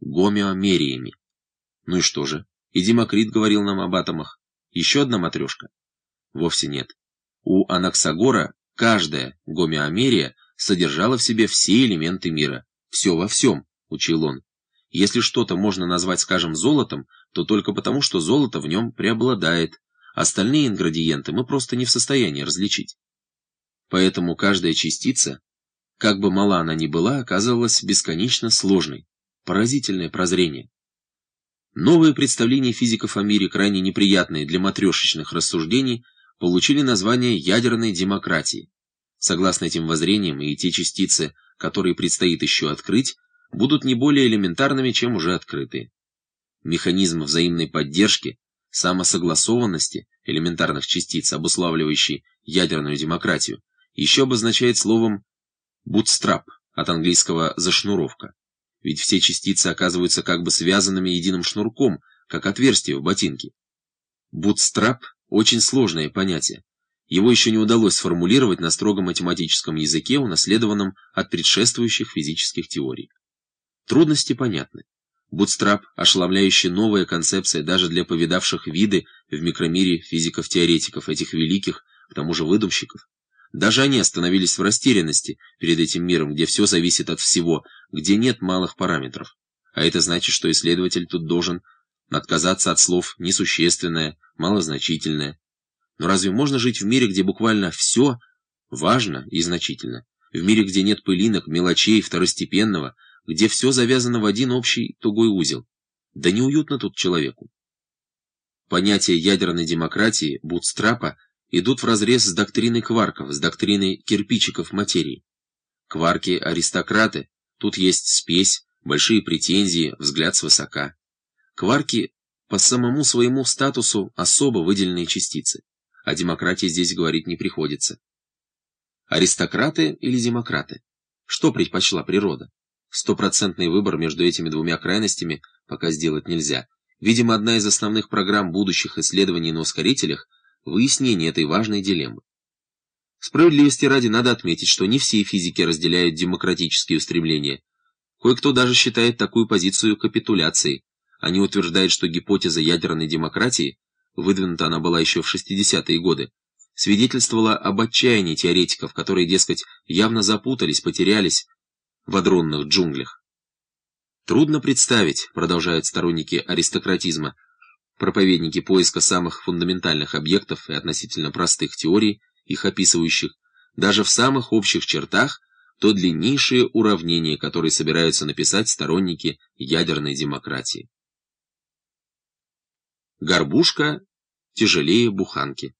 гомеомериями. Ну и что же? И Демокрит говорил нам об атомах. Еще одна матрешка? Вовсе нет. У Анаксагора каждая гомеомерия содержала в себе все элементы мира. Все во всем, учил он. Если что-то можно назвать, скажем, золотом, то только потому, что золото в нем преобладает. Остальные ингредиенты мы просто не в состоянии различить. Поэтому каждая частица, как бы мала она ни была, оказывалась бесконечно сложной. Поразительное прозрение. Новые представления физиков о мире, крайне неприятные для матрешечных рассуждений, получили название ядерной демократии. Согласно этим воззрениям, и те частицы, которые предстоит еще открыть, будут не более элементарными, чем уже открытые. Механизм взаимной поддержки, самосогласованности элементарных частиц, обуславливающий ядерную демократию, еще обозначает словом «bootstrap» от английского «зашнуровка». Ведь все частицы оказываются как бы связанными единым шнурком, как отверстие в ботинке. Bootstrap – очень сложное понятие. Его еще не удалось сформулировать на строго математическом языке, унаследованном от предшествующих физических теорий. Трудности понятны. Бутстрап – ошеломляющая новая концепция даже для повидавших виды в микромире физиков-теоретиков, этих великих, к тому же выдумщиков. Даже они остановились в растерянности перед этим миром, где все зависит от всего, где нет малых параметров. А это значит, что исследователь тут должен отказаться от слов «несущественное», «малозначительное». Но разве можно жить в мире, где буквально все важно и значительно? В мире, где нет пылинок, мелочей, второстепенного – где все завязано в один общий тугой узел. Да неуютно тут человеку. Понятия ядерной демократии, бутстрапа, идут вразрез с доктриной кварков, с доктриной кирпичиков материи. Кварки – аристократы, тут есть спесь, большие претензии, взгляд свысока. Кварки по самому своему статусу особо выделенные частицы. О демократии здесь говорить не приходится. Аристократы или демократы? Что предпочла природа? Стопроцентный выбор между этими двумя крайностями пока сделать нельзя. Видимо, одна из основных программ будущих исследований на ускорителях – выяснение этой важной дилеммы. Справедливости ради надо отметить, что не все физики разделяют демократические устремления. Кое-кто даже считает такую позицию капитуляцией. Они утверждают, что гипотеза ядерной демократии, выдвинута она была еще в 60-е годы, свидетельствовала об отчаянии теоретиков, которые, дескать, явно запутались, потерялись, в адронных джунглях. Трудно представить, продолжают сторонники аристократизма, проповедники поиска самых фундаментальных объектов и относительно простых теорий, их описывающих, даже в самых общих чертах, то длиннейшие уравнения, которые собираются написать сторонники ядерной демократии. Горбушка тяжелее буханки.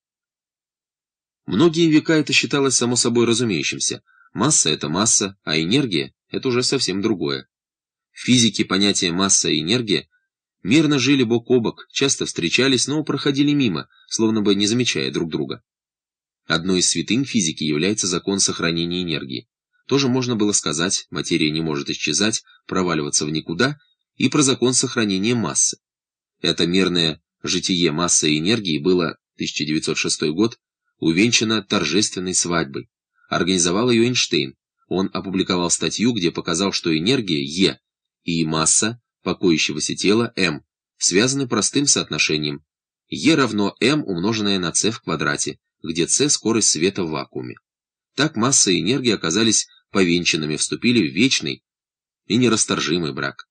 Многие века это считалось само собой разумеющимся – Масса — это масса, а энергия — это уже совсем другое. В физике понятия масса и энергия мирно жили бок о бок, часто встречались, но проходили мимо, словно бы не замечая друг друга. Одной из святынь физики является закон сохранения энергии. Тоже можно было сказать, материя не может исчезать, проваливаться в никуда, и про закон сохранения массы. Это мерное житие массы и энергии было, 1906 год, увенчано торжественной свадьбой организовал ее Эйнштейн. Он опубликовал статью, где показал, что энергия Е и масса покоящегося тела М связаны простым соотношением Е равно М умноженное на c в квадрате, где c скорость света в вакууме. Так масса и энергия оказались повенчанными, вступили в вечный и нерасторжимый брак.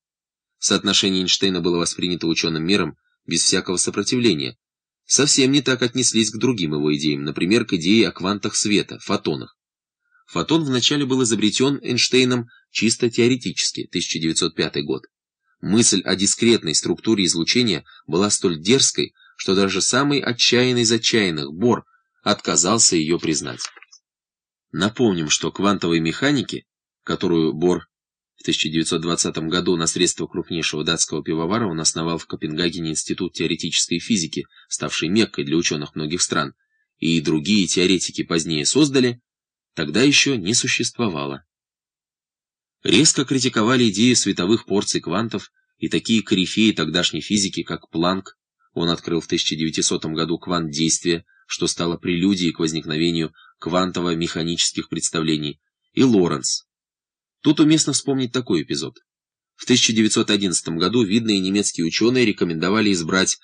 Соотношение Эйнштейна было воспринято ученым миром без всякого сопротивления. Совсем не так отнеслись к другим его идеям, например, к идее о квантах света, фотонах. Фотон вначале был изобретен Эйнштейном чисто теоретически, 1905 год. Мысль о дискретной структуре излучения была столь дерзкой, что даже самый отчаянный из отчаянных, Бор, отказался ее признать. Напомним, что квантовой механики, которую Бор в 1920 году на средства крупнейшего датского пивовара он основал в Копенгагене Институт теоретической физики, ставший меккой для ученых многих стран, и другие теоретики позднее создали, тогда еще не существовало. Резко критиковали идею световых порций квантов и такие корифеи тогдашней физики, как Планк, он открыл в 1900 году квант действия, что стало прелюдией к возникновению квантово-механических представлений, и Лоренц. Тут уместно вспомнить такой эпизод. В 1911 году видные немецкие ученые рекомендовали избрать